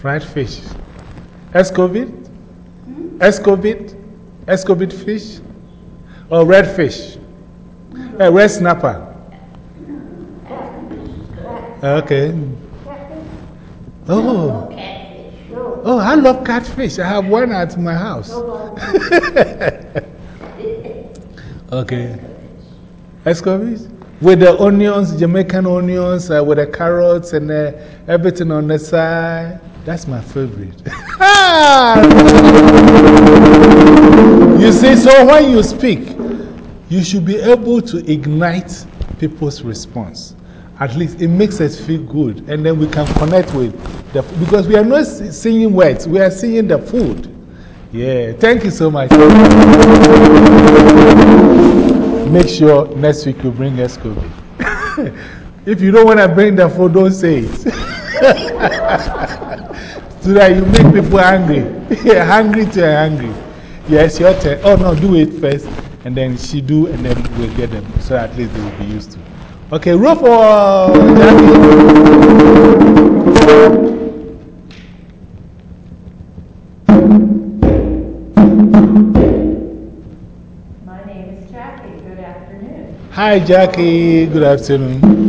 Fried fish. Escovite? Escovite? Escovite fish? Or red fish? A red snapper? Okay. Oh. Oh, I love catfish. I have one at my house. okay. Escovite? With the onions, Jamaican onions, uh, with the carrots and uh, everything on the side. That's my favorite. Ah! you see, so when you speak, you should be able to ignite people's response. At least it makes us feel good. And then we can connect with the Because we are not singing words, we are singing the food. Yeah, thank you so much. Make sure next week you bring us Escovy. if you don't want to bring the food, don't say it. so that you make people angry. hungry to angry. Yes, your turn. Oh, no, do it first. And then she do, and then we'll get them. So at least they will be used to. Okay, roll for Jackie. My name is Jackie. Good afternoon. Hi, Jackie. Good afternoon.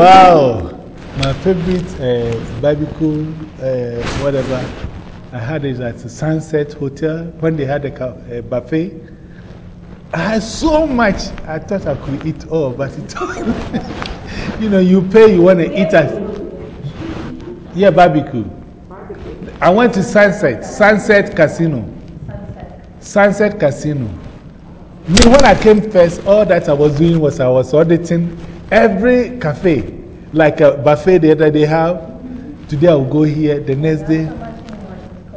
Wow. My favorite uh, barbecue, uh, whatever, I had it at the Sunset Hotel when they had a buffet. I had so much, I thought I could eat all, but it you know, you pay, you want to eat at. Yeah, barbecue. I went to Sunset, Sunset Casino. Sunset. Sunset Casino. Me, when I came first, all that I was doing was I was auditing every cafe, like a buffet the other day have. Today I will go here, the next day.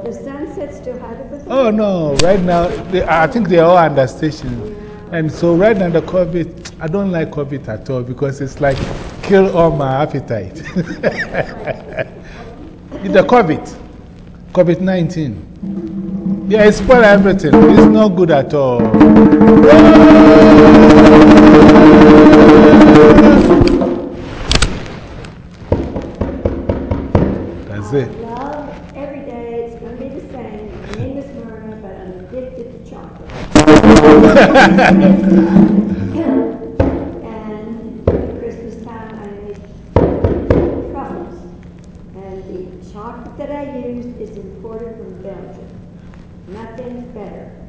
The sunset still have the? Oh no, right now, they, I think they are all under station. And so right now the COVID, I don't like COVID at all because it's like kill all my appetite. the COVID, COVID 19. Yeah, it spoiled everything. It's not good at all. That's it. Love every day, it's going to be the same. I'm addicted to chocolate. and Christmas time, I make truffles. And the chocolate that I use is imported from Belgium. Nothing's better.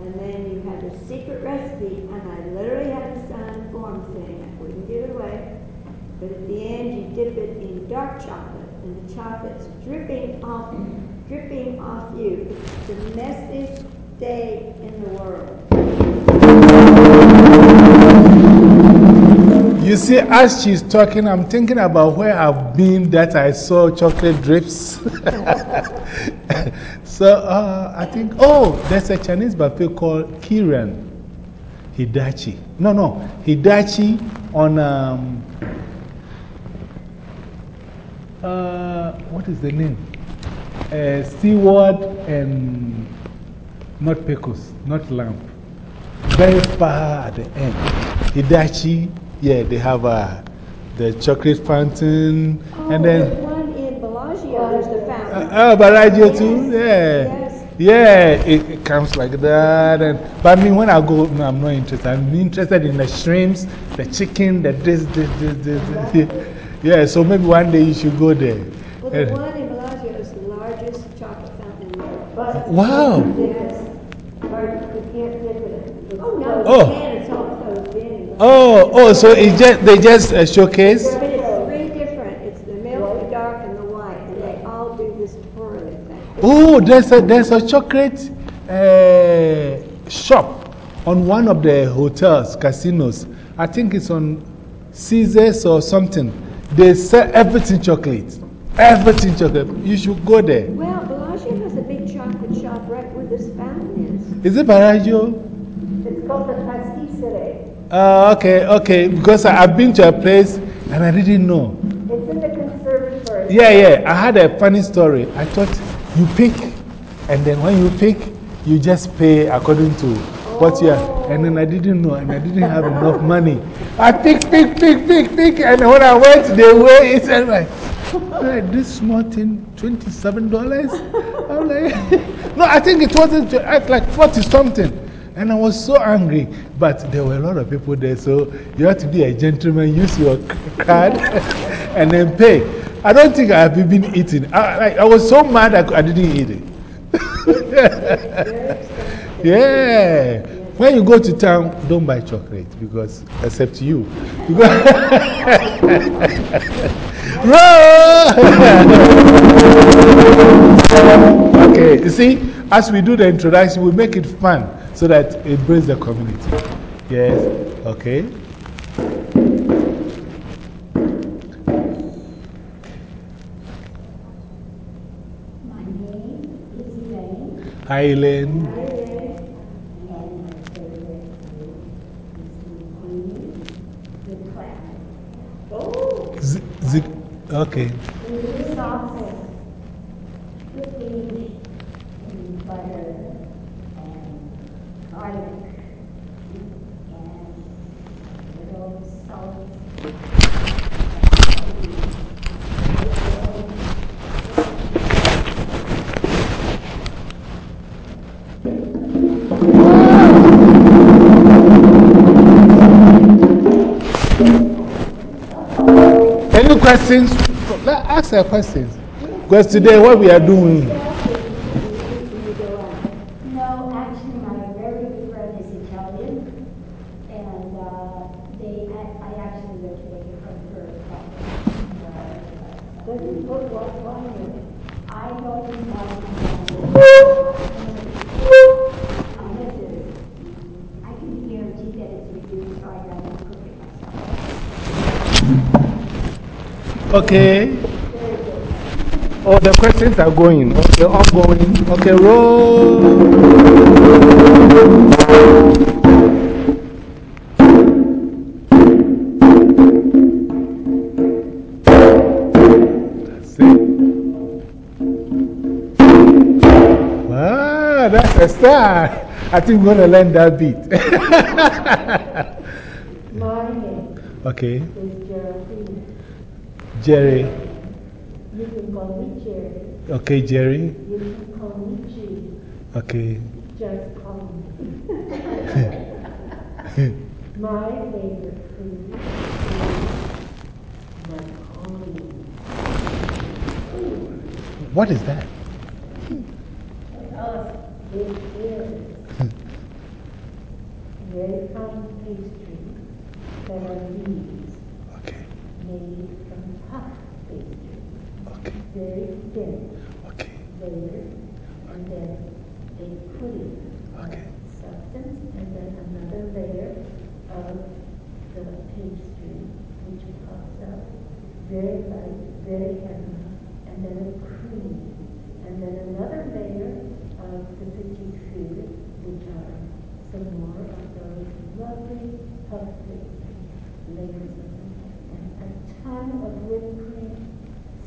And then you have a secret recipe, and I literally had to sign a form saying I wouldn't give it away. But at the end, you dip it in dark chocolate, and the chocolate's dripping off, dripping off you. It's the messiest day in the world. You see, as she's talking, I'm thinking about where I've been that I saw chocolate drips. so uh, I think, oh, there's a Chinese buffet called Kiran Hibachi. No, no, Hibachi on, um, uh, what is the name? Uh, Steward and not Pecos, not Lamb. Very far at the end. Hibachi, yeah, they have uh, the chocolate fountain. Oh, and then, one in Bellagio, there's the fountain. uh, oh, Barajo too, yeah. Yes. Yeah, it, it comes like that. And, but I mean, when I go, no, I'm not interested. I'm interested in the shrimps, the chicken, the this, this, this, this. this. Yeah, so maybe one day you should go there. Well, the one in Bellagio is the largest chocolate fountain in the world. Wow. Yes. Oh, no, Oh. you can, it's all closed in. Oh, oh, so it just, they just uh, showcase? It's three different, it's the milk, the dark, and the white, and they all do this twirly thing. Oh, there's a, there's a chocolate uh, shop on one of the hotels, casinos. I think it's on Caesars or something. They sell everything chocolate. Everything chocolate. You should go there. Well, Bellagio has a big chocolate shop right where this fountain Is Is it is. It's called the. Uh, okay, okay. Because I, I've been to a place and I didn't know. It's in the conservatory. Yeah, yeah. I had a funny story. I thought you pick, and then when you pick, you just pay according to what you are. And then I didn't know, and I didn't have enough money. I pick, pick, pick, pick, pick. And when I went, they were, it like, like, this small thing, $27? I'm like, no, I think it wasn't, like 40 something. And I was so angry, but there were a lot of people there, so you have to be a gentleman, use your card, and then pay. I don't think I have even eaten. I, like, I was so mad I, I didn't eat it. yeah. When you go to town, don't buy chocolate because, except you. Okay, you see, as we do the introduction, we make it fun so that it brings the community. Yes, okay. My name is Elaine. Hi, Elaine. And my favorite food is the the clam. Oh! Z okay. Any questions? Let ask her questions. Because today, what we are doing, Oh, the questions are going. Okay, ongoing. Okay, roll. That's it. Wow, that's a star. I think we're going to learn that beat. My name okay, is Geraldine. Jerry. You can call me Jerry. Okay, Jerry. You can call me. Okay. Just call me. My favorite food is macaroni. What is that? It is very fine pastry that are leaves Okay, made from puff pastry. Okay, Very thin okay, layer, and then a pudding Okay. substance, and then another layer of the pastry, which puffs up very light, very heavy, and then a cream, and then another layer of the petit food, which are some more of those lovely puff layers of and a ton of whipped cream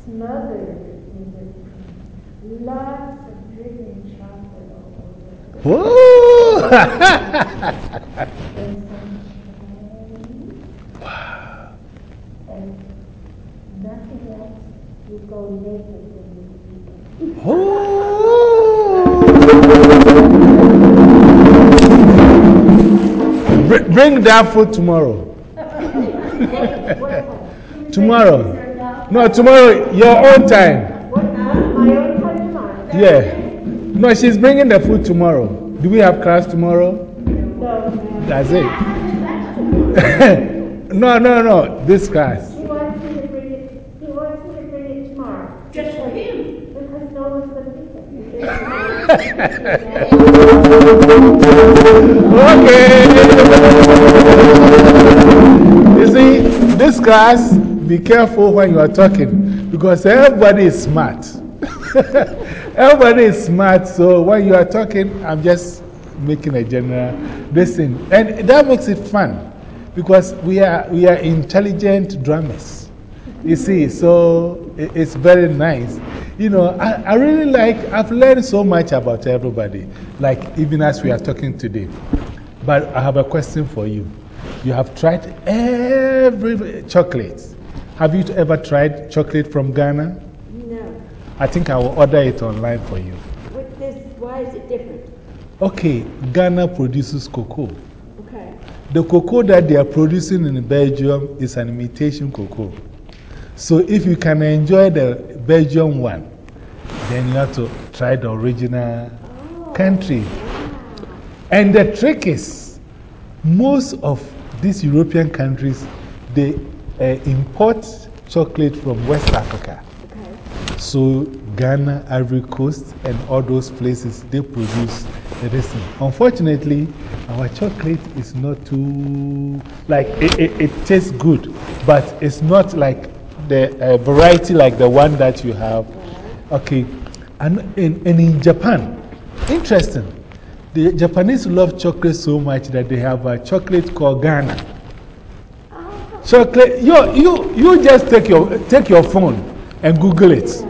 smothered in whipped cream. Lots of dripping chocolate all over. Whoa! And some. Wow. And nothing else. You go naked when you eat it. Bring that food tomorrow. Tomorrow. No, tomorrow, your own time. What time? My own time tomorrow. Yeah. No, she's bringing the food tomorrow. Do we have class tomorrow? No. That's it. no, no, no. This class. He wants me to bring it, he wants me to bring it tomorrow. Just for him? Because no one's going to eat it. Okay. You see, this class, be careful when you are talking. Because everybody is smart. everybody is smart, so when you are talking, I'm just making a general listen. And that makes it fun because we are, we are intelligent drummers. You see, so it, it's very nice. You know, I, I really like, I've learned so much about everybody, like even as we are talking today. But I have a question for you. You have tried every chocolate. Have you ever tried chocolate from Ghana? No. I think I will order it online for you. What this, why is it different? Okay, Ghana produces cocoa. Okay. The cocoa that they are producing in Belgium is an imitation cocoa. So if you can enjoy the Belgian one, then you have to try the original oh. country. And the trick is, most of these European countries, they uh, import chocolate from West Africa. So Ghana, Ivory Coast, and all those places, they produce the this. Unfortunately, our chocolate is not too, like, it, it, it tastes good, but it's not like the uh, variety like the one that you have. Okay. And in, and in Japan, interesting. The Japanese love chocolate so much that they have a chocolate called Ghana. Chocolate, you, you, you just take your, take your phone and Google it.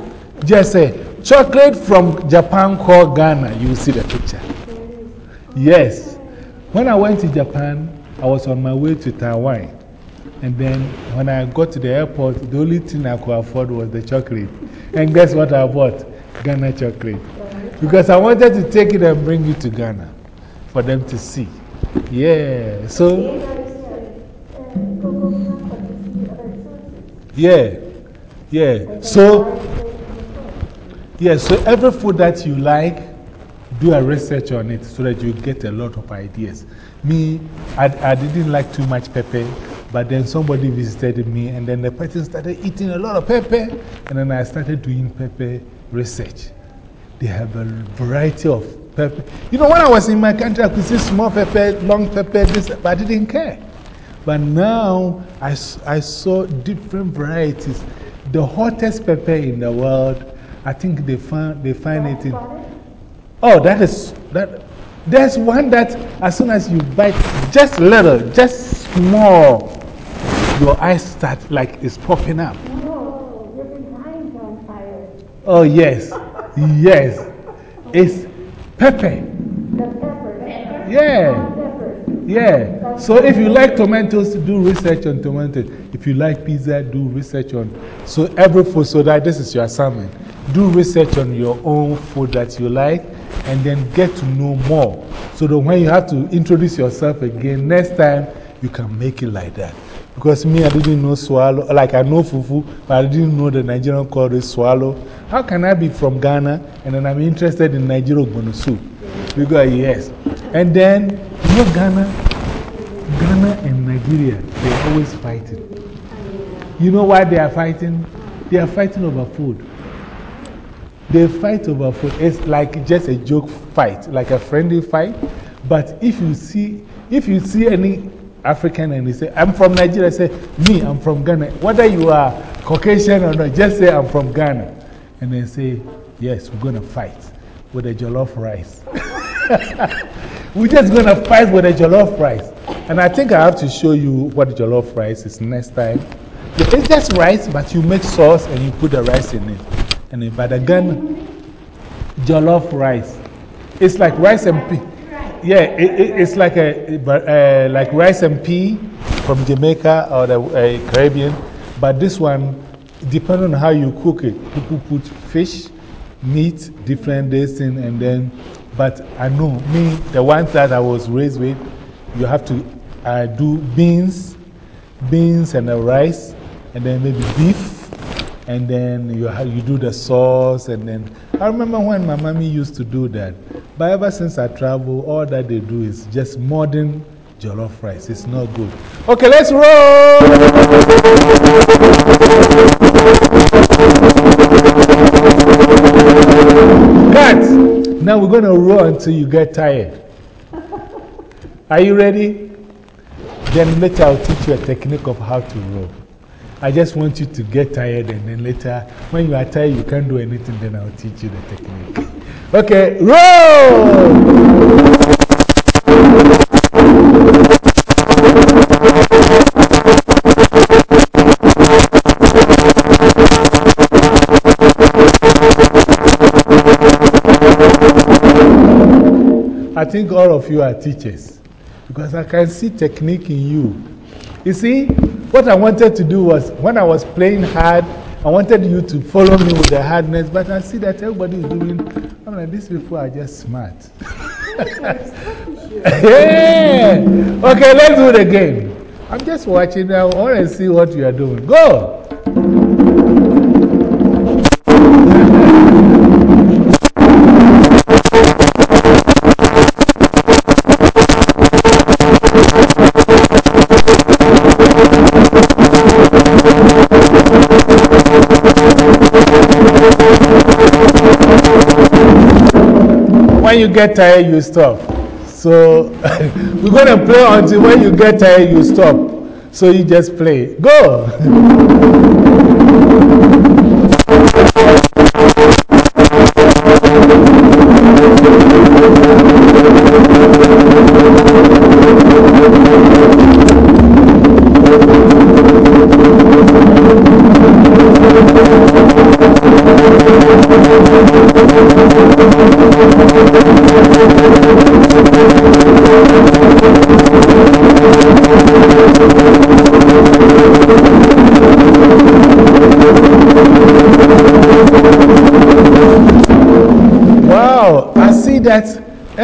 Just say, chocolate from Japan called Ghana. You will see the picture. Yes. When I went to Japan, I was on my way to Taiwan. And then when I got to the airport, the only thing I could afford was the chocolate. And guess what I bought? Ghana chocolate. Because I wanted to take it and bring it to Ghana for them to see. Yeah. So. Yeah, yeah. So, yeah, so every food that you like, do a research on it so that you get a lot of ideas. Me, I, I didn't like too much pepper, but then somebody visited me, and then the person started eating a lot of pepper, and then I started doing pepper research. They have a variety of pepper. You know, when I was in my country, I could see small pepper, long pepper, this, but I didn't care. But now I, I saw different varieties. The hottest pepper in the world, I think they, found, they find it in. Oh, that is. That, there's one that as soon as you bite just little, just small, your eyes start like it's popping up. Oh, yes. Yes. It's pepper. pepper. Yeah. Yeah. So if you like tomatoes, do research on tomatoes. If you like pizza, do research on. So every food, so that this is your assignment. Do research on your own food that you like and then get to know more. So that when you have to introduce yourself again, next time you can make it like that. Because me, I didn't know swallow. Like I know fufu, but I didn't know the Nigerian called it swallow. How can I be from Ghana and then I'm interested in Nigerian soup? Because, yes. And then, you know, Ghana, Ghana and Nigeria, they're always fighting. You know why they are fighting? They are fighting over food. They fight over food. It's like just a joke fight, like a friendly fight. But if you see, if you see any African and they say, I'm from Nigeria, say, me, I'm from Ghana. Whether you are Caucasian or not, just say, I'm from Ghana. And they say, yes, we're going to fight with a jollof rice. we're just going to fight with a jollof rice. And I think I have to show you what jollof rice is next time. It's just rice, but you make sauce and you put the rice in it. And but Ghana jollof rice, it's like rice and pea. Yeah, it, it, it's like, a, uh, like rice and pea from Jamaica or the uh, Caribbean. But this one, depending on how you cook it, people put fish, meat, different days and then, but I know me, the ones that I was raised with, you have to uh, do beans, beans and rice, and then maybe beef, and then you, you do the sauce, and then I remember when my mommy used to do that. But ever since I travel, all that they do is just modern jollof rice. It's not good. Okay, let's roll. Now we're going to roll until you get tired. Are you ready? Then later I'll teach you a technique of how to roll. I just want you to get tired and then later, when you are tired, you can't do anything, then I'll teach you the technique. Okay, roll! Think all of you are teachers because I can see technique in you. You see, what I wanted to do was when I was playing hard, I wanted you to follow me with the hardness, but I see that everybody is doing. I'm like, these people are just smart. yeah! Okay, let's do it again. I'm just watching now. I want to see what you are doing. Go! When you get tired, you stop. So we're going to play until when you get tired, you stop. So you just play. Go!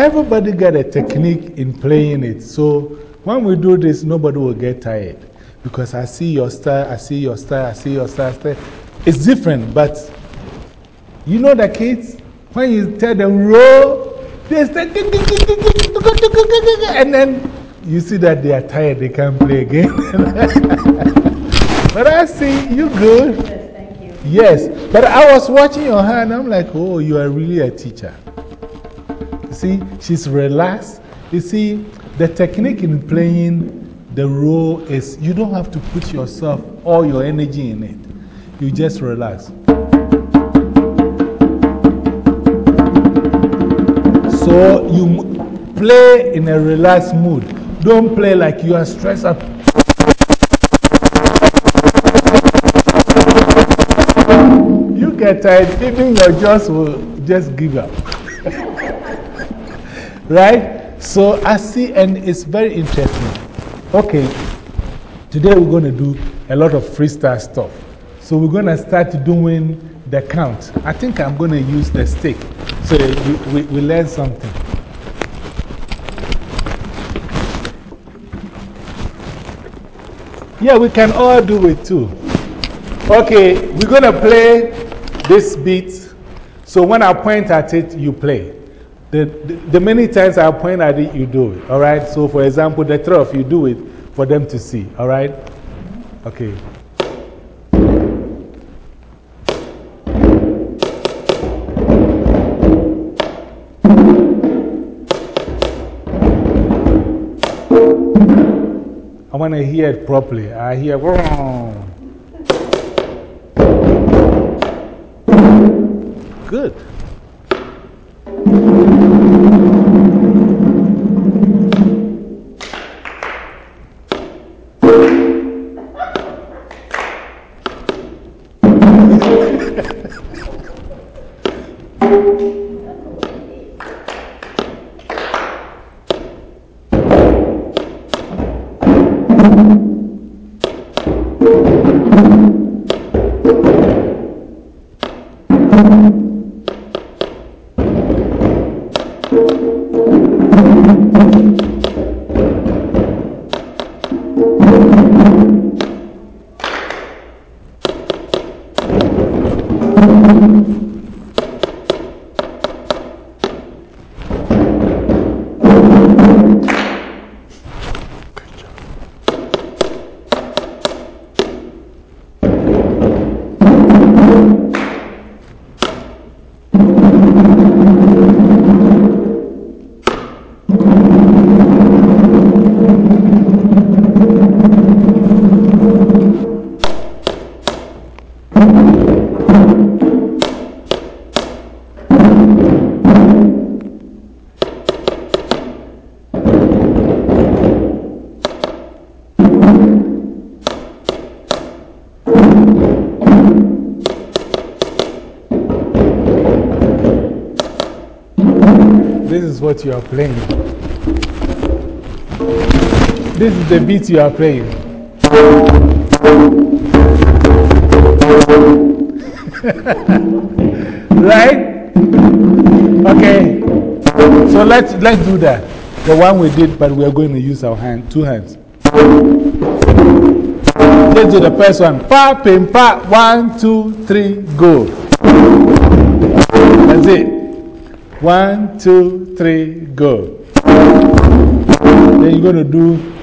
everybody got a technique in playing it. So when we do this, nobody will get tired. Because I see your style, I see your style, I see your style. style. It's different, but you know the kids, when you tell them roll, they start, and then you see that they are tired, they can't play again. but I see you good. Yes, thank you. Yes, but I was watching your hand. I'm like, oh, you are really a teacher. See, she's relaxed. You see, the technique in playing the role is you don't have to put yourself, all your energy in it. You just relax. So you play in a relaxed mood. Don't play like you are stressed out. You get tired, even your jaws will just give up. Right? So I see, and it's very interesting. Okay, today we're going to do a lot of freestyle stuff. So we're going to start doing the count. I think I'm going to use the stick so we, we, we learn something. Yeah, we can all do it too. Okay, we're going to play this beat. So when I point at it, you play. The, the, many times I point at it, you do it. All right? So, for example, the three of you do it for them to see. All right? Okay. I want to hear it properly. I hear. Good. What you are playing. This is the beat you are playing. right? Okay. So let's, let's do that. The one we did, but we are going to use our hand, two hands. Let's do the first one. Pa, pim, pa. One, two, three, go. That's it. One, two, three, go. Then you're going to do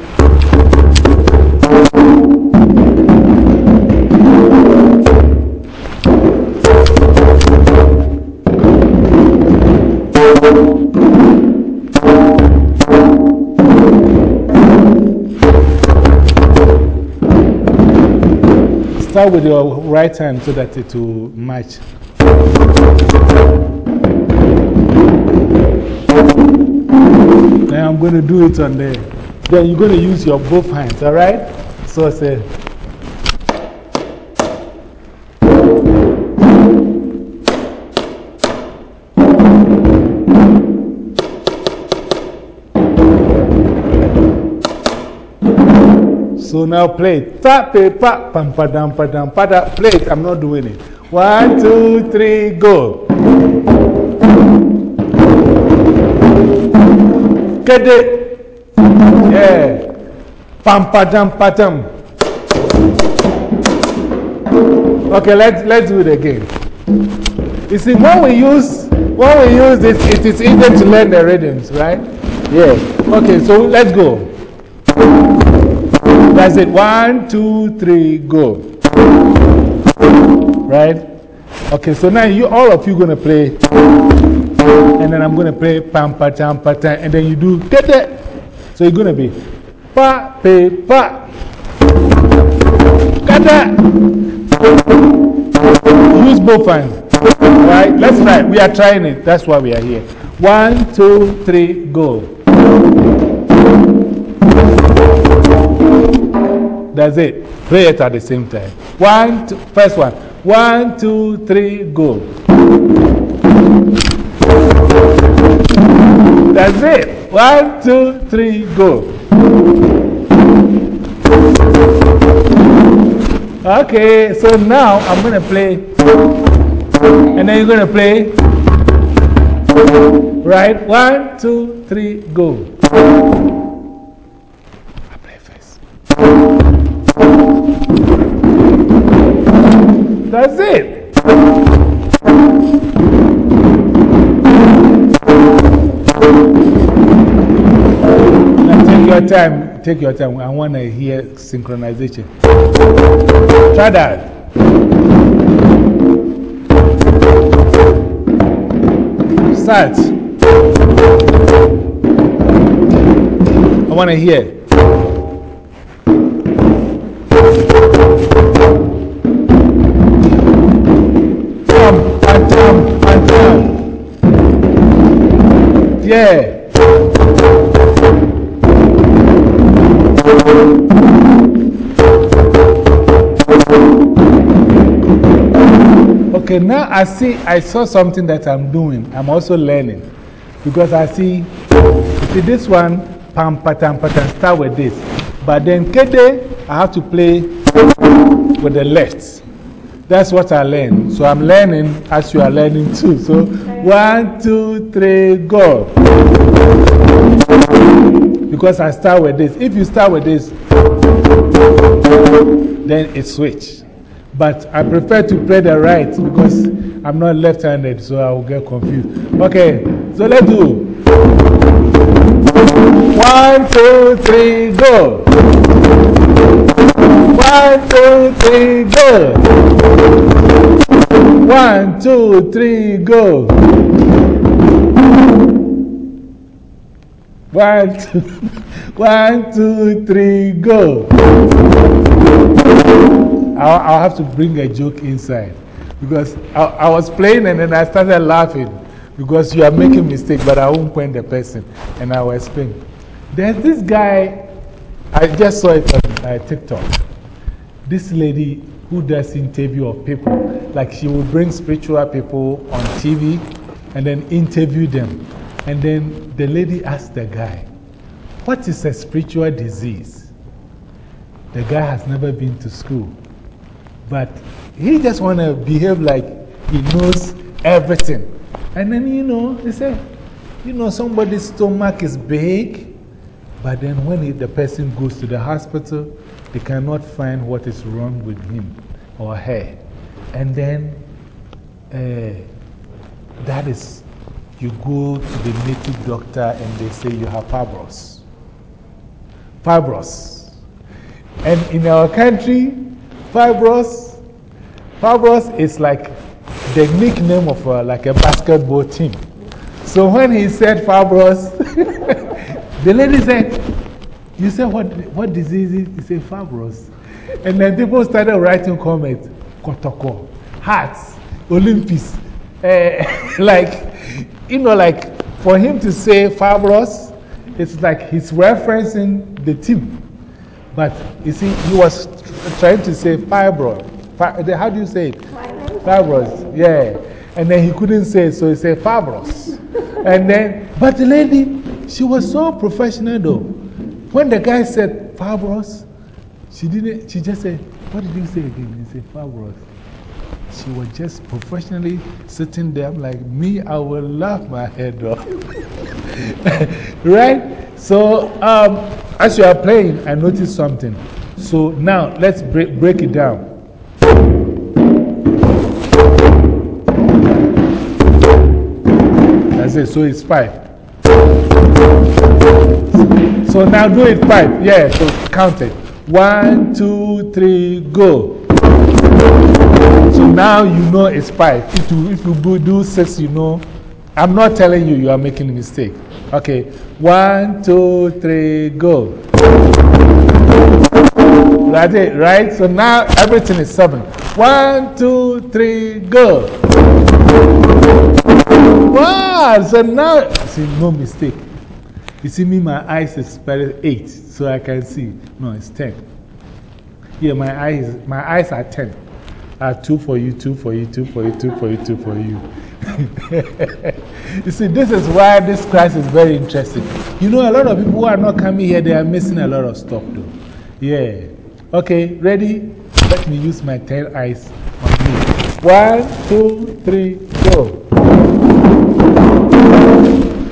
Start with your right hand so that it will match. Now I'm going to do it on there. Then you're going to use your both hands, all right? So I say. So now play it. Pa, pe, pa, pam, pa, dam, pa, dam, pa, da. Play it. I'm not doing it. One, two, three, go. It. Yeah. Pam, pa, dam. Okay, let's, let's do it again. You see, when we use, when we use this, it is easier to learn the rhythms, right? Yeah. Okay, so let's go. That's it. One, two, three, go. Right? Okay, so now you, all of you to play. And then I'm going to play pam, pa, tam, pa, tam. And then you do it. So you're going to be pa, pe, pa. Kata. Use both hands. Right? Let's try. We are trying it. That's why we are here. One, two, three, go. That's it. Play it at the same time. One, two, first one. One, two, three, go. That's it. One, two, three, go. Okay, so now I'm going to play. And then you're going to play. Right? One, two, three, go. I play first. That's it. Time. Take your time. I want to hear synchronization. Try that. Start. I want to hear. Pam, pam, pam, pam, pam. Yeah. Okay, now I see, I saw something that I'm doing. I'm also learning. Because I see, see this one, pam, patam, patam, start with this. But then kede, I have to play with the left. That's what I learn. So I'm learning as you are learning too. So one, two, three, go. Because I start with this. If you start with this, then it switch. But I prefer to play the right because I'm not left handed, so I will get confused. Okay, so let's do. One, two, three, go. One, two, three, go. One, two, three, go. One, two, one, two, three, go. I'll, I'll have to bring a joke inside because I, I was playing and then I started laughing because you are making mistake, but I won't point the person and I will explain. There's this guy, I just saw it on uh, TikTok. This lady who does interview of people, like she will bring spiritual people on TV and then interview them. And then the lady asked the guy, What is a spiritual disease? The guy has never been to school, but he just want to behave like he knows everything. And then, you know, he said, You know, somebody's stomach is big, but then when he, the person goes to the hospital, they cannot find what is wrong with him or her. And then uh, that is, you go to the native doctor and they say you have fibros. Fibros. And in our country, fibros, fibros is like the nickname of a, like a basketball team. So when he said fibros, the lady said, You said what, what disease is it? He said fibros. And then people started writing comments Kotoko, hearts, Olympics. Uh, like, you know, like for him to say fibros, it's like he's referencing the team. But you see, he was trying to say fibro. Fi how do you say it? Fibros, yeah. And then he couldn't say it, so he said fibros. and then, but the lady, she was so professional though. When the guy said fibros, she didn't, she just said, What did you say again? He said fibros. She was just professionally sitting there. I'm like, me, I will laugh my head off. right? So, um, as you are playing, I noticed something. So now let's break, break it down. That's it. So it's five. So now do it five. Yeah, so count it. One, two, three, go. So now you know it's five. If you, if you do six, you know. I'm not telling you you are making a mistake. Okay. One, two, three, go. That's it, right? So now everything is seven. One, two, three, go. Wow! So now, see, no mistake. You see me, my eyes is spelled eight, so I can see. No, it's ten. Yeah, my eyes, my eyes are ten. Uh, two for you, two for you, two for you, two for you, two for you. you see, this is why this class is very interesting. You know, a lot of people who are not coming here, they are missing a lot of stuff, though. Yeah. Okay, ready? Let me use my 10 eyes on me. One, two, three, go.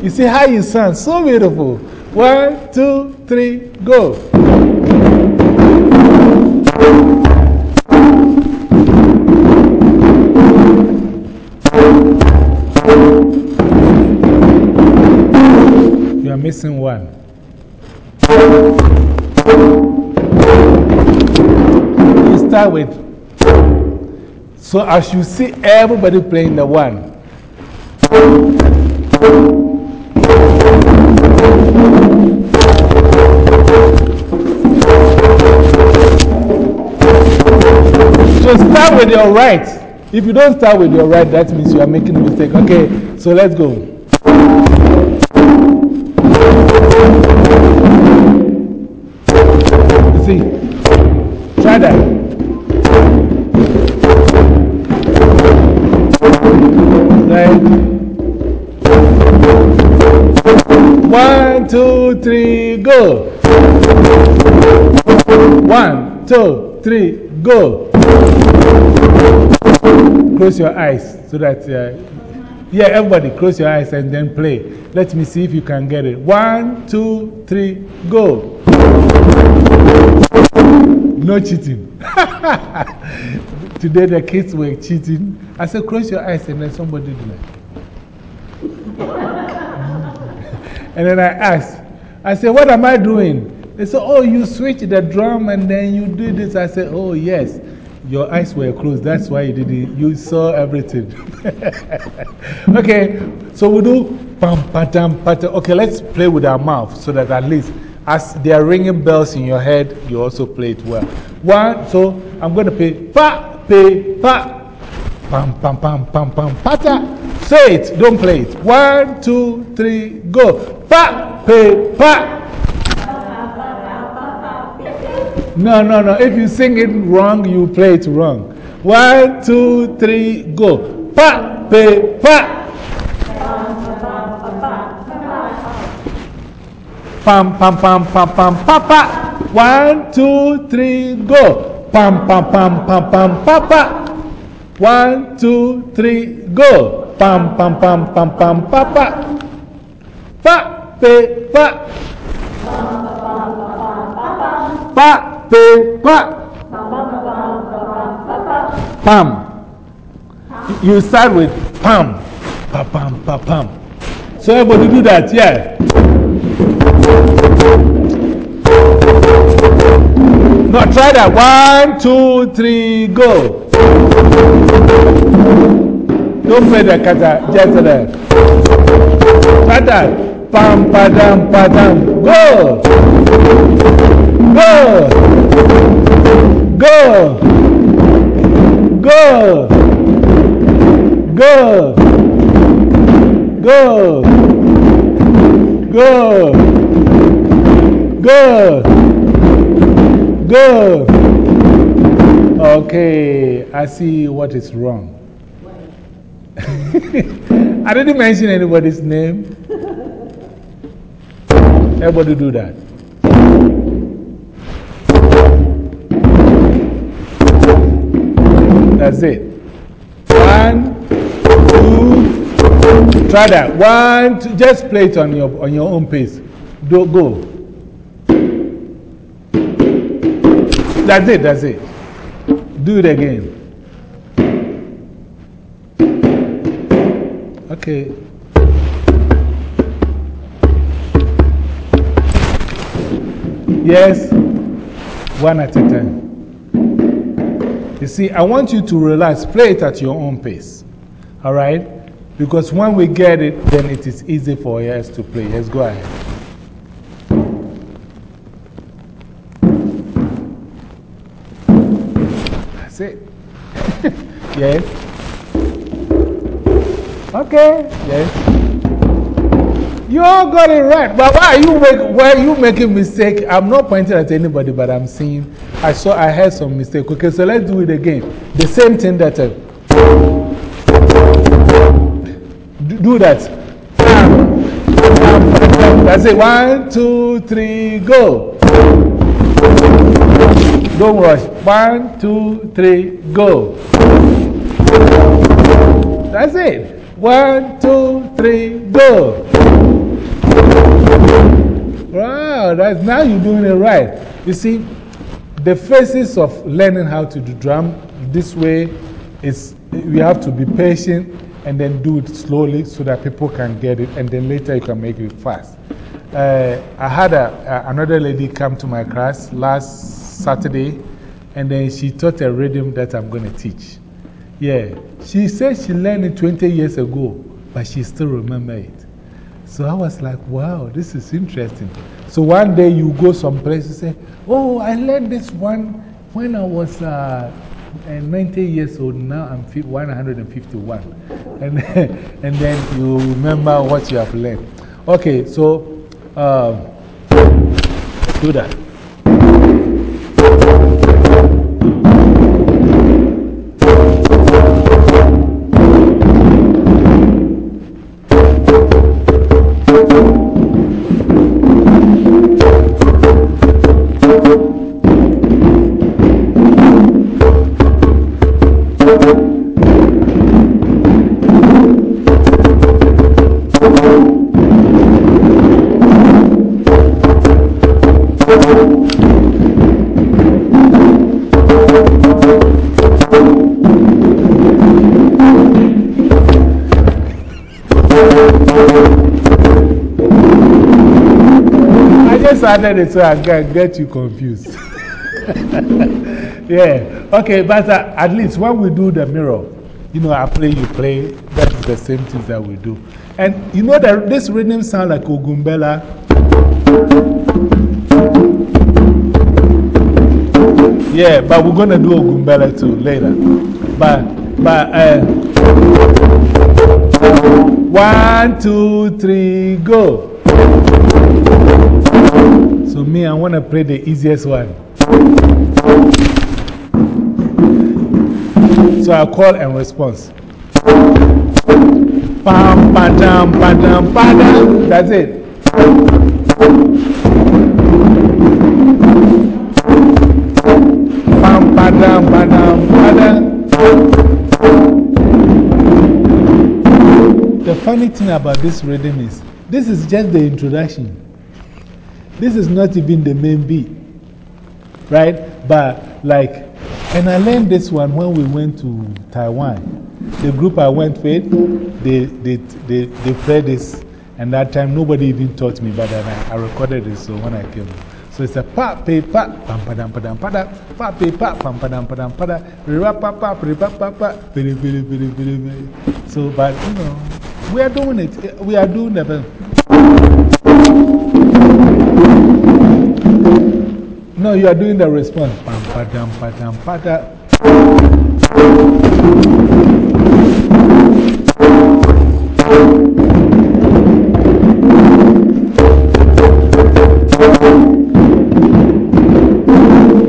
You see how you sound? So beautiful. One, two, three, go. You are missing one. Start with. So, as you see everybody playing the one. So, start with your right. If you don't start with your right, that means you are making a mistake. Okay, so let's go. See, try that. Two, three, go. One, two, three, go. Close your eyes so that, uh, yeah, everybody close your eyes and then play. Let me see if you can get it. One, two, three, go. No cheating. Today the kids were cheating. I said, close your eyes and then somebody do it. And then I asked, I said, what am I doing? They said, oh, you switch the drum and then you do this. I said, oh, yes. Your eyes were closed. That's why you did it. You saw everything. okay, so we do pam, patam, patam. Okay, let's play with our mouth so that at least as they are ringing bells in your head, you also play it well. One, so I'm going to play pa, pe, pa. Pam, pam, pam, pam, pam, pata. Say it, don't play it. One, two, three, go. Pa, pe, pa. No, no, no. If you sing it wrong, you play it wrong. One, two, three, go. Pa, pe, pa. Pam, pam, pam, pam, pam, papa. One, two, three, go. Pam, pam, pam, pam, pam, papa. One, two, three, go. Pam, pam, pam, pam, pam, papa. Pa, pe, pa. Pa, pe, pa. Pam. You start with pam, pa, pam, pa, pam. So everybody do that, yeah. No, try that. One, two, three, go. Don't play the kata, just there. Try that. Pam, padam, padam. Go. Go. Go. Go. Go. Go. Go. Go. Go. Okay, I see what is wrong. I didn't mention anybody's name. Everybody do that. That's it. One, two, try that. One, two, just play it on your, on your own pace. Do, go. That's it, that's it. Do it again. Okay. Yes, one at a time. You see, I want you to relax, play it at your own pace. All right? Because when we get it, then it is easy for us to play. Let's go ahead. Yes. Okay. Yes. You all got it right. But why are you, make, why are you making mistake? I'm not pointing at anybody, but I'm seeing, I saw, I had some mistake. Okay, so let's do it again. The same thing that, uh, do, that. That's it. One, two, three, go. Don't rush. One, two, three, go. That's it. One, two, three, go. Wow, that's, now you're doing it right. You see, the phases of learning how to do drum this way is you have to be patient and then do it slowly so that people can get it, and then later you can make it fast. Uh, I had a, a, another lady come to my class last Saturday, and then she taught a rhythm that I'm going to teach. Yeah, she said she learned it 20 years ago, but she still remember it. So I was like, wow, this is interesting. So one day you go someplace and say, oh, I learned this one when I was uh, 90 years old. Now I'm 151. And, and then you remember what you have learned. Okay, so uh, do that. Started it so I can get you confused. yeah. Okay, but uh, at least when we do the mirror, you know, I play, you play, that is the same things that we do. And you know that this rhythm sound like Ogumbela. Yeah, but we're to do Ogumbela too later. But, but, uh, one, two, three, go. So, me, I want to play the easiest one. So, I call and response. Pam, padam, padam, padam. That's it. Pam, padam, padam, padam. The funny thing about this rhythm is, this is just the introduction. This is not even the main beat, right? But, like, and I learned this one when we went to Taiwan. The group I went with, they, they, they, they played this, and that time nobody even taught me, but then I, I recorded it, so when I came. So it's a pa, pe, pa, pam, padam, padam, pada, pa, pe, pa, pam, padam, padam, pada, ra, pa, pa, pri, pa, pa, pa, piri, piri, piri, piri. So, but, you know, we are doing it. We are doing the. No, you are doing the response. Pam, padam, padam, pada.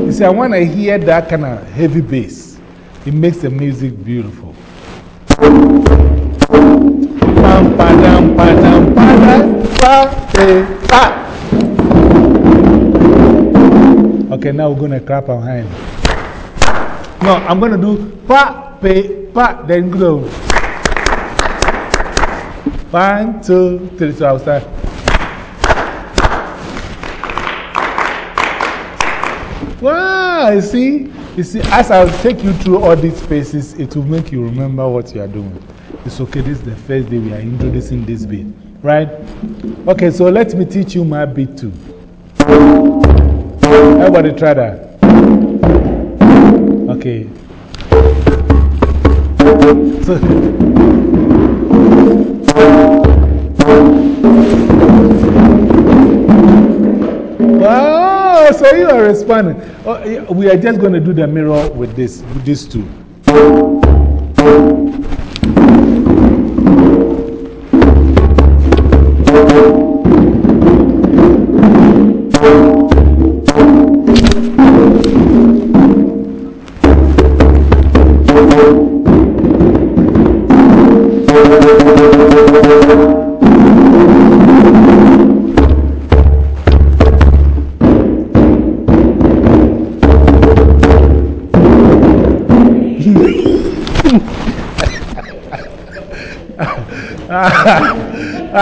You see, I want to hear that kind of heavy bass. It makes the music beautiful. Pam, padam, padam, padam, pa, pe, pa. Okay, now we're going to clap our hands. No, I'm going to do pa, pe, pa, then go. One, two, three. So I'll start. Wow, you see? You see, as I'll take you through all these phases, it will make you remember what you are doing. It's okay, this is the first day we are introducing this beat, right? Okay, so let me teach you my beat too. Everybody try that. Okay. So, wow, so you are responding. Oh, we are just going to do the mirror with this, with these two.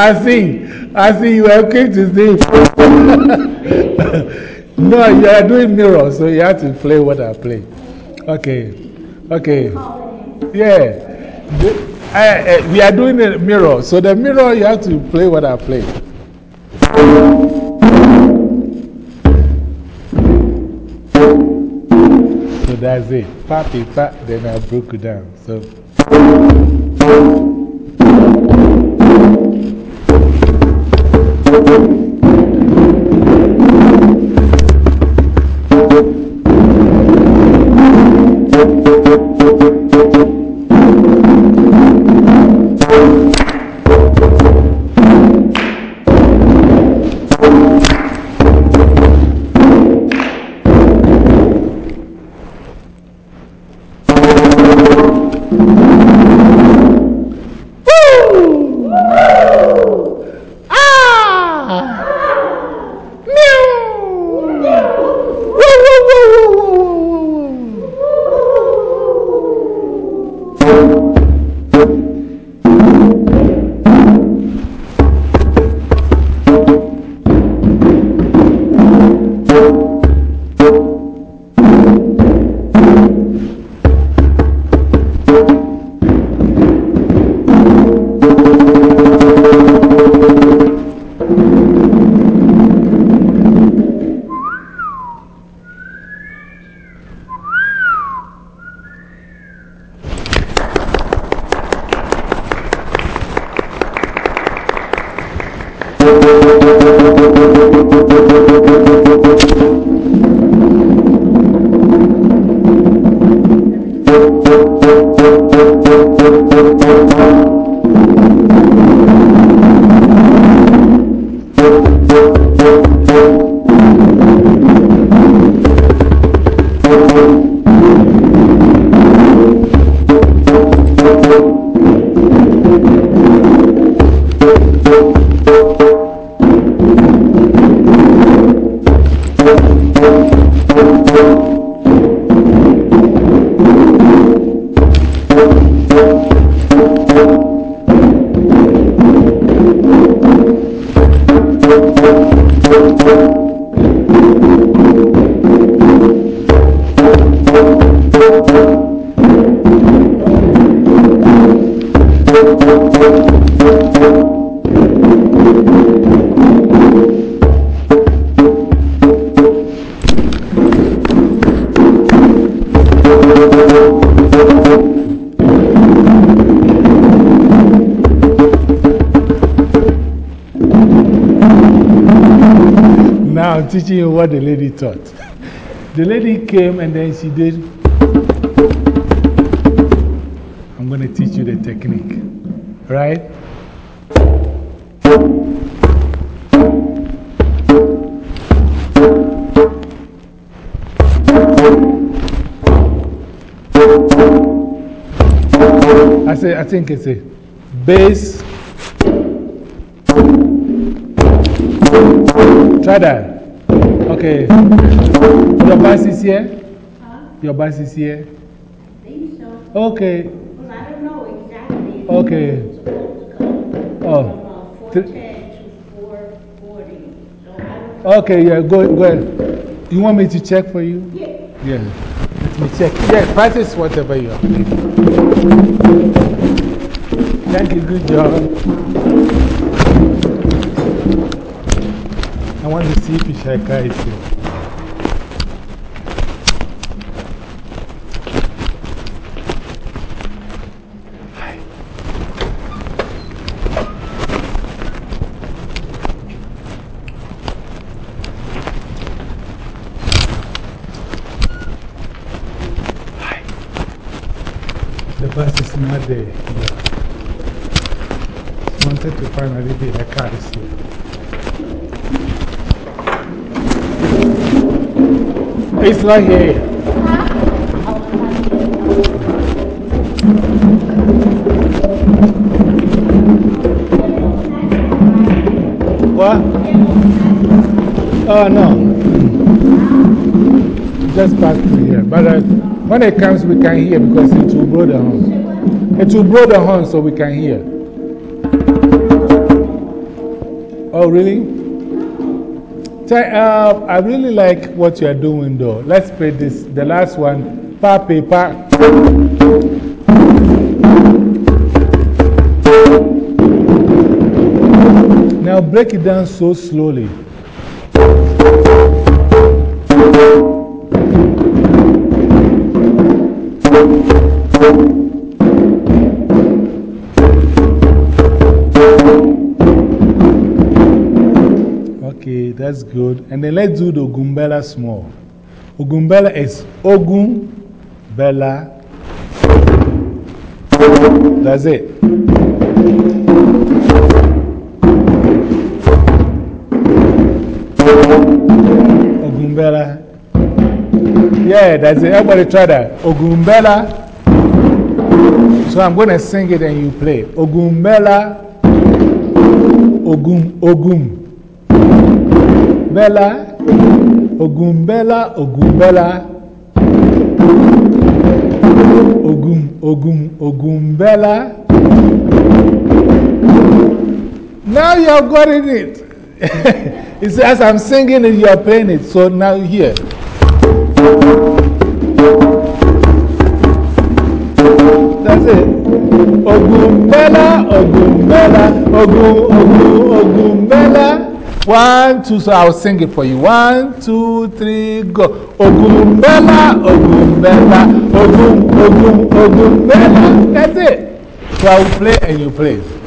I see. I see you are okay to see. no, you are doing mirror, so you have to play what I play. Okay. Okay. Yeah. The, we are doing a mirror, so the mirror you have to play what I play. So that's it. Papi, pa, then I broke it down. So. Ah! You what the lady taught. The lady came and then she did. I'm going to teach you the technique. Right? I, say, I think it's a bass. Try that. Okay. Your bass is here? Your bass is here? I think so. Okay. Well, I don't know exactly. Okay. Oh. from uh, Th- 410 to 440. So. Okay, yeah, go, go ahead. You want me to check for you? Yeah. Yeah. Let me check. Yeah, practice whatever you are. Thank you, good job. I want to see if here. Hi. Hi. The bus is not there. yet. Wanted to finally be a. It's not here. What? Oh, no. Just pass through here. But uh, when it comes, we can hear because it will blow the horn. It will blow the horn so we can hear. Oh, really? Uh, I really like what you are doing, though. Let's play this, the last one. Pa, pe, pa. Now break it down so slowly. Good. And then let's do the Ogumbela small. Ogumbela is Ogun Bella. That's it. Ogumbela. Yeah, that's it. Everybody try that. Ogumbela. So I'm going to sing it and you play. Ogumbela. Ogum, Ogum. Bella, Ogumbela, Ogumbela, Ogum, Ogum, Ogumbela. Now you have got it. it's as I'm singing it, you are playing it. So now here. That's it. Ogumbela, Ogumbela, Ogum, Ogum, Ogumbela. One, two, so I'll sing it for you. One, two, three, go. Ogumbela, Ogumbela, Ogum, Ogum, Ogumbela. That's it. So I will play and you play.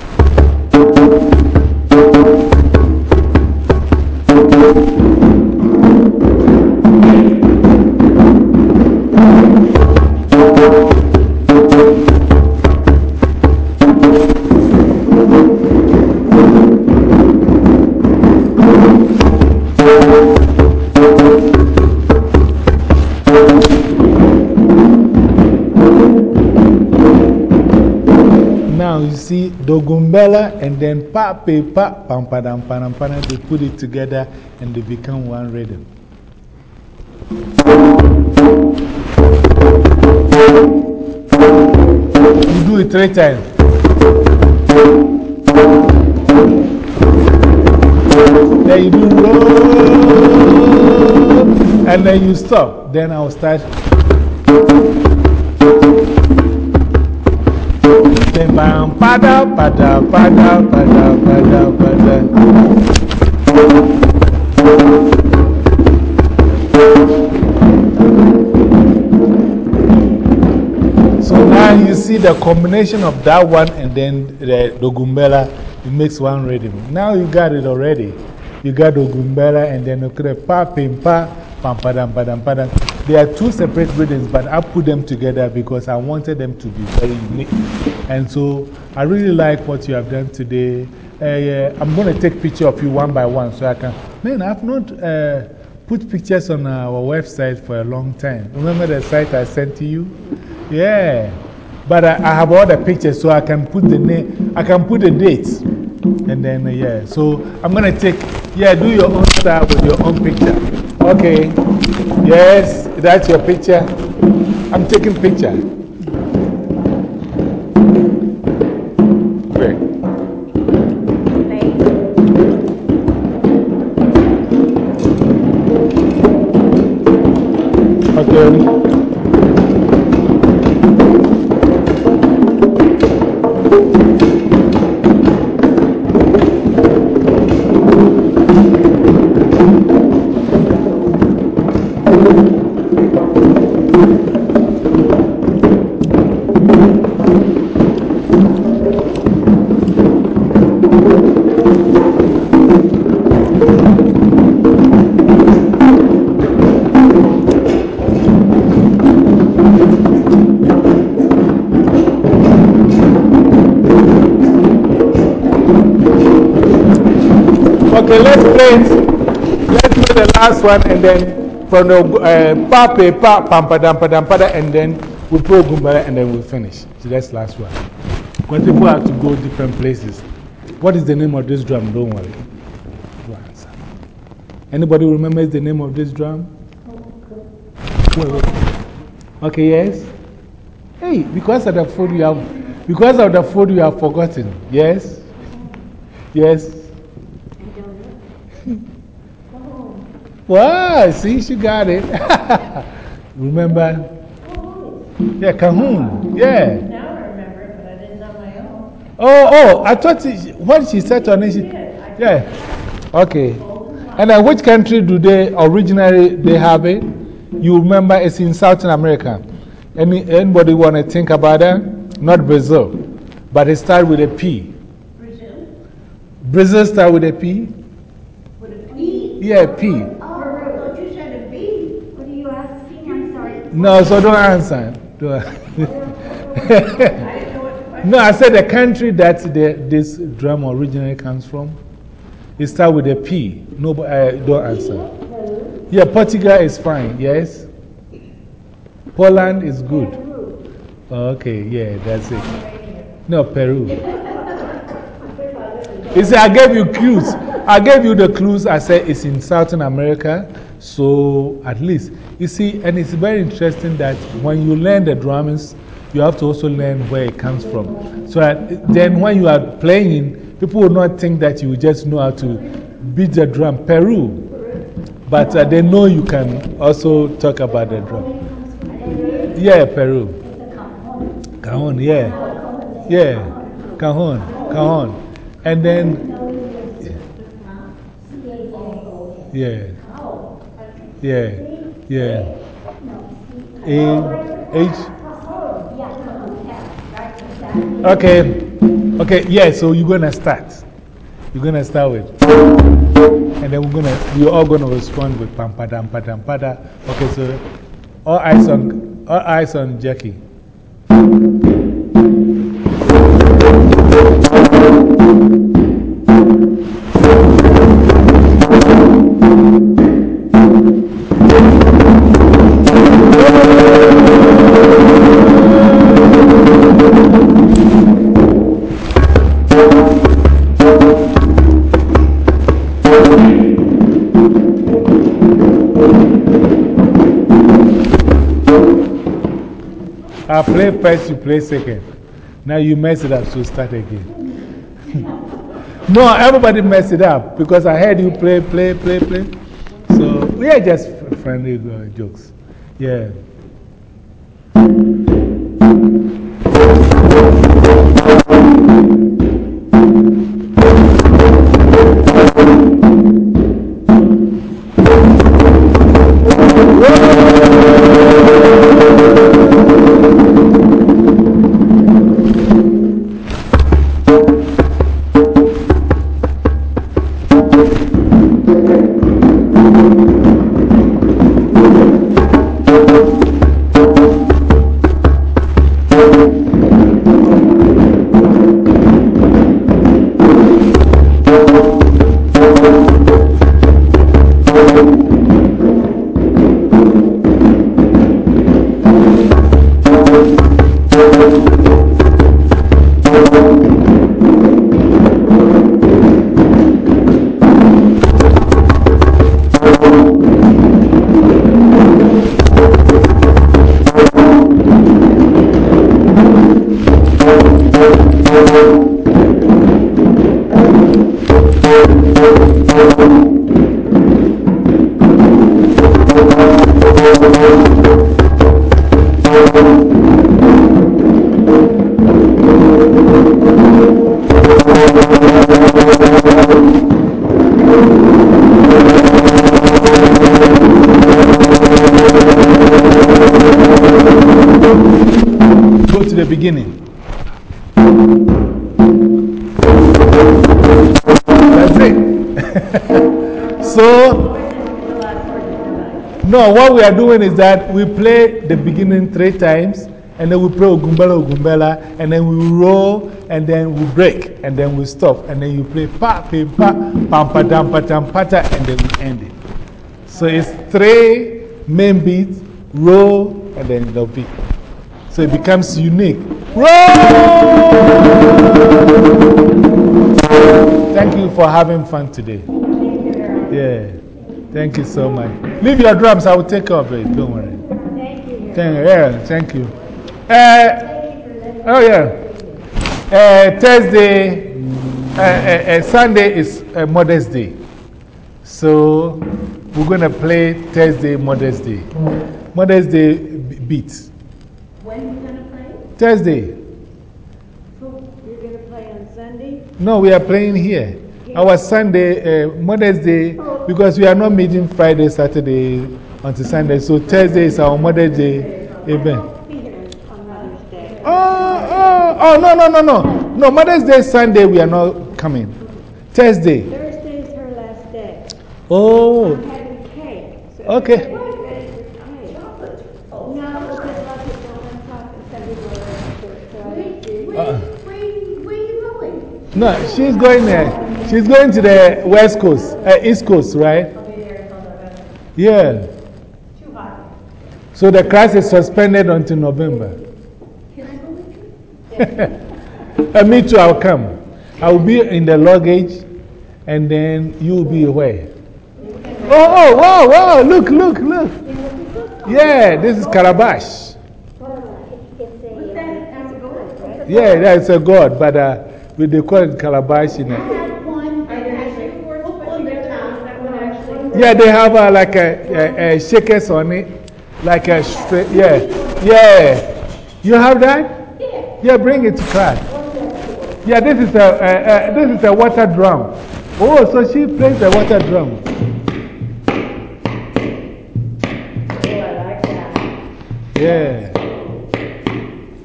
Dogumbela and then pa pe pa pam padam. They put it together and they become one rhythm. You do it three times. Then you do roll, and then you stop. Then I'll start. Bam, pada, pada, pada, pada, pada, pada. So now you see the combination of that one and then the Dogumbela, it makes one rhythm. Now you got it already. you got Ogumbera, and then Okre Pa, Pimpa, Pampadam, Padam, Padam. They are two separate rhythms, but I put them together because I wanted them to be very unique. And so I really like what you have done today. Uh, I'm going to take picture of you one by one so I can. Man, I've not uh, put pictures on our website for a long time. Remember the site I sent to you? Yeah. But I, I have all the pictures so I can put the name, I can put the dates. And then, uh, yeah. So I'm going to take, yeah, do your own style with your own picture. Okay. Yes, that's your picture. I'm taking picture. One and then from the uh, pa pe pa pam pa dam pa dam pa da and then we play Gumbara and then we finish. So that's last one. Because people have to go different places. What is the name of this drum? Don't worry. Go answer. Anybody remembers the name of this drum? Wait. Okay, yes? Hey, because of the food you have, because of the food you have forgotten. Yes? Yes? Wow, see, she got it. Remember? Yeah, Cajon. Yeah. Now I remember it, but I didn't on my own. Oh, oh, I thought it, when she said on it, she, yeah. Okay. And then which country do they originally they have it? You remember it's in South America. Any, anybody want to think about that? Not Brazil, but it starts with a P. Brazil? Brazil starts with a P? With a B? Yeah, P. Oh, I thought you said a B. What are you asking? I'm sorry. No, so don't answer. Don't- no, I said the country that the, this drum originally comes from. It starts with a P. No, uh, don't answer. Yeah, Portugal is fine, yes. Poland is good. Okay, yeah, that's it. No, Peru. You see, I gave you clues. I gave you the clues. I said it's in Southern America. So, at least, you see, and it's very interesting that when you learn the drums, you have to also learn where it comes from. So then when you are playing, people will not think that you just know how to beat the drum. Peru. But uh, they know you can also talk about the drum. Yeah, Peru. Cajon, yeah. Yeah, cajon, cajon. And then, yeah, yeah, yeah. A, H. Okay, okay, yeah, so you're going to start. You're going to start with. And then we're going to, we're all going to respond with pam padam padam pada. Okay, so all eyes on, all eyes on Jackie. I play first, you play second. Now you mess it up, so start again. no, everybody mess it up because I heard you play, play, play, play. So we are just friendly uh, jokes. Yeah. That's it. so, no, what we are doing is that we play the beginning three times, and then we play Ogumbela Ogumbela, and then we roll, and then we break, and then we stop, and then you play pa, pa, pa, pam, pa, dam, pa, tam, pata, and then we end it. So it's three main beats, roll, and then the beat. So it becomes unique. Roll! Thank you for having fun today. Yeah. Thank you so much. Leave your drums, I will take care of it. Don't worry. Thank you. Thank you. Yeah, thank you. Uh, oh, yeah. Uh, Thursday, uh, uh, Sunday is Mother's Day. So we're going to play Thursday, Mother's Day. Mother's Day b- beats. When you gonna play? Thursday. You're going to play on Sunday? No, we are playing here. Our Sunday, uh, Mother's Day, because we are not meeting Friday, Saturday, until Sunday. So Thursday is our Mother's Day event. Oh, oh, oh, no, no, no, no. No, Mother's Day, Sunday, we are not coming. Thursday. Thursday is her last day. Oh, I'm having cake. So Okay. everybody's ready for cake. No, because lots of children talk and Sunday morning, so I Where, didn't do. where, where, where you going? No, she's going there. She's going to the West Coast, uh, East Coast, right? Yeah. So the class is suspended until November. Can I go with you? Uh, me too, I'll come. I will be in the luggage and then you will be away. Oh, oh, wow, wow, look, look, look. Yeah, this is Calabash. It's That's a gold, right? Yeah, that's a god, but uh, we they call it Calabash in it. had one that actually hooked on the top, that one. Yeah, they have uh, like a, a, a shakers on it. Like a straight, yeah. Yeah. You have that? Yeah. Yeah, bring it to class. Yeah, this is a, a, a, this is a water drum. Oh, so she plays the water drum. Oh, I like that. Yeah.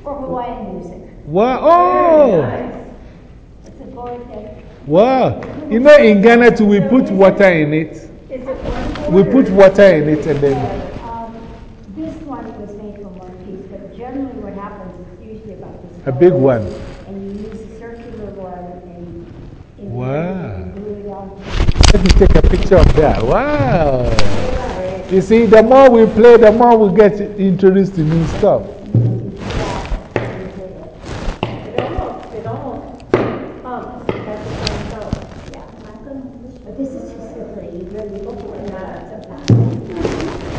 For Hawaiian music. Wow. Oh, it's a boy thing. Wow. You know, in Ghana too, we put water in it We put water in it and then. Um, this one was made from one piece, but generally what happens is usually about this. A big one. And you use a circular one and. Wow. you glue it on. Let me take a picture of that. Wow. You see, the more we play, the more we get introduced to new stuff. It almost, it almost hums at the same tone. Yeah, I'm gonna, but this is just a pretty, really look for that. Wow. Then, um, kind of have. And I bring mine. So that will be the ruler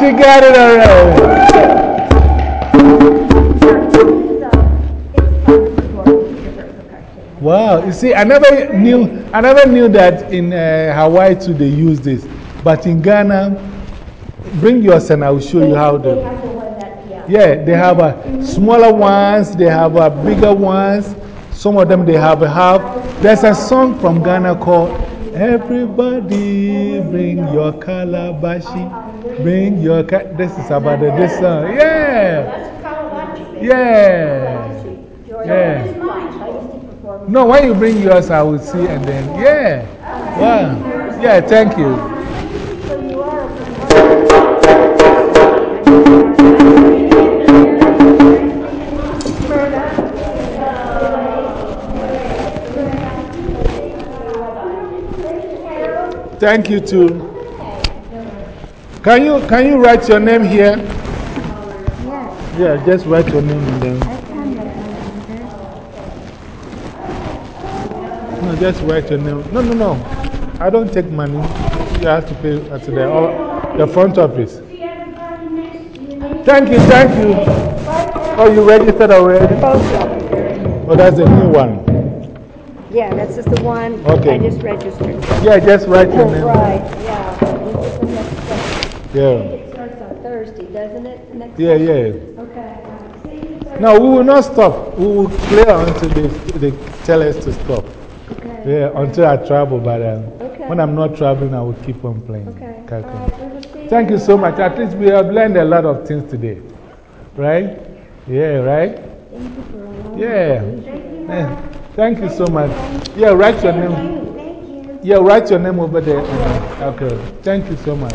She got it already. Wow. You see, I never knew, I never knew that in uh, Hawaii too they use this. But in Ghana, bring yours and I will show you how They. Yeah, they have a smaller ones, they have a bigger ones. Some of them they have a half. There's a song from Ghana called Everybody Bring Your Calabashi. Bring your. cat. this is about the, this song. Yeah. Yeah. Yeah. No, when you bring yours, I will see and then, yeah. Wow. Yeah, thank you. Thank you too. Can you, can you write your name here? Yeah, Yeah, just write your name and then. I can write my number. No, just write your name. No, no, no. I don't take money. You have to pay at the, or the front office. Thank you, thank you. Oh, you registered already? Oh, that's a new one. Yeah, that's just the one Okay. I just registered. Yeah, just write your oh, name. Right, yeah. Yeah. It starts on Thursday, doesn't it? Next Yeah, session? yeah. Okay. See. No, we will not stop. We will play until they, they tell us to stop. Okay. Yeah, until I travel, but um, Okay. when I'm not traveling, I will keep on playing. Okay. All right, we will see Thank you so much. At least we have learned a lot of things today. Right? Yeah, right? Thank you for Yeah. Thank you. Yeah. Thank you so much. Yeah, write your name. Thank you. Yeah, write your name over there. Okay. Thank you so much.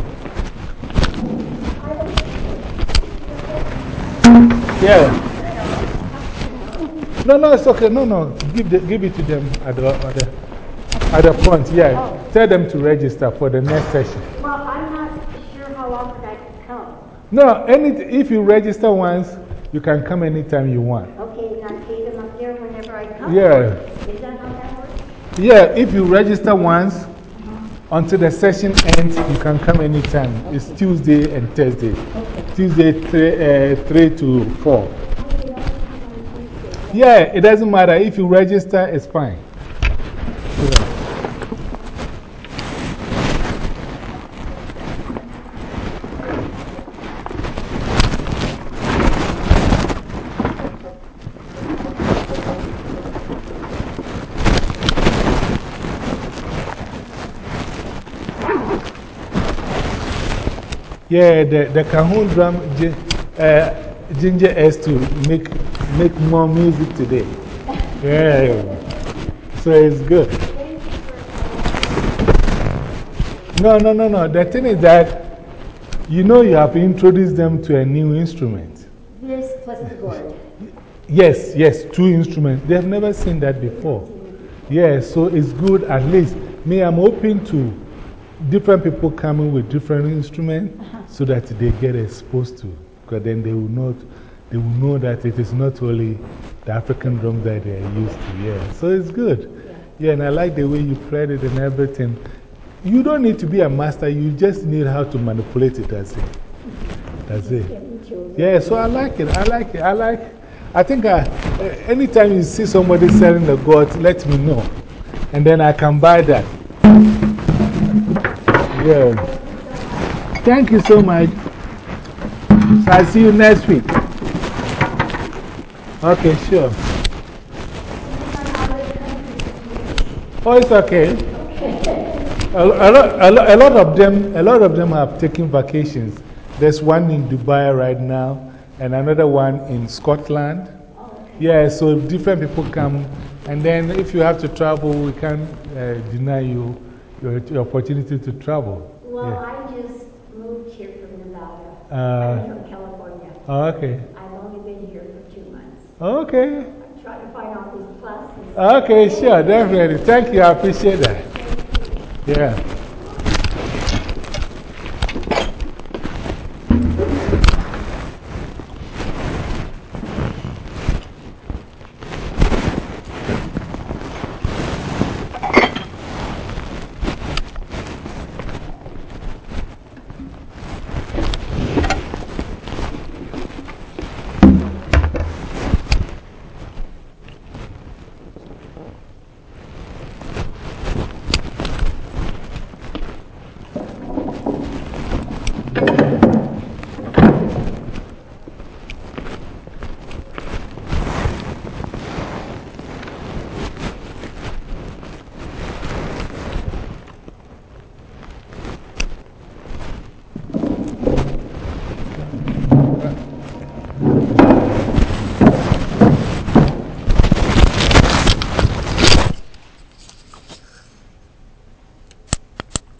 Yeah. No, no, it's okay. No, no. Give, the, give it to them at the, at, the, at the front. Yeah. Tell them to register for the next session. Well, I'm not sure how often I can come. No, any, if you register once, you can come anytime you want. Okay, and I pay them up there whenever I come? Yeah. Is that how that works? Yeah, if you register once, until the session ends, you can come anytime. It's Tuesday and Thursday. Tuesday, three, uh, 3 to 4. Yeah, it doesn't matter. If you register, it's fine. Yeah, the, the Cajon drum, uh, Ginger has to make, make more music today. Yeah, so it's good. No, no, no, no. The thing is that you know you have introduced them to a new instrument. Plus the gourd. Yes, yes, two instruments. They have never seen that before. Yeah, so it's good at least. Me, I'm open to different people coming with different instruments so that they get exposed to. Because then they will, not, they will know that it is not only the African drum that they are used to. Yeah, so it's good. Yeah, and I like the way you played it and everything. You don't need to be a master, you just need how to manipulate it. That's it. That's it. Yeah, so I like it. I like it. I like I think I, uh, anytime you see somebody selling the gods, let me know. And then I can buy that. Yeah. Thank you so much. So I'll see you next week. Okay, sure. Oh, it's okay. A, a, lot, a, lot, a lot of them, a lot of them have taken vacations. There's one in Dubai right now, and another one in Scotland. Yeah, so different people come, and then if you have to travel, we can't uh, deny you your, your opportunity to travel. Well, Yeah. I just moved here from Nevada. Uh, I'm from California. Oh, okay. I've only been here for two months. Okay. I'm trying to find all these pluses. Okay, sure, definitely. Thank you. I appreciate that. Yeah.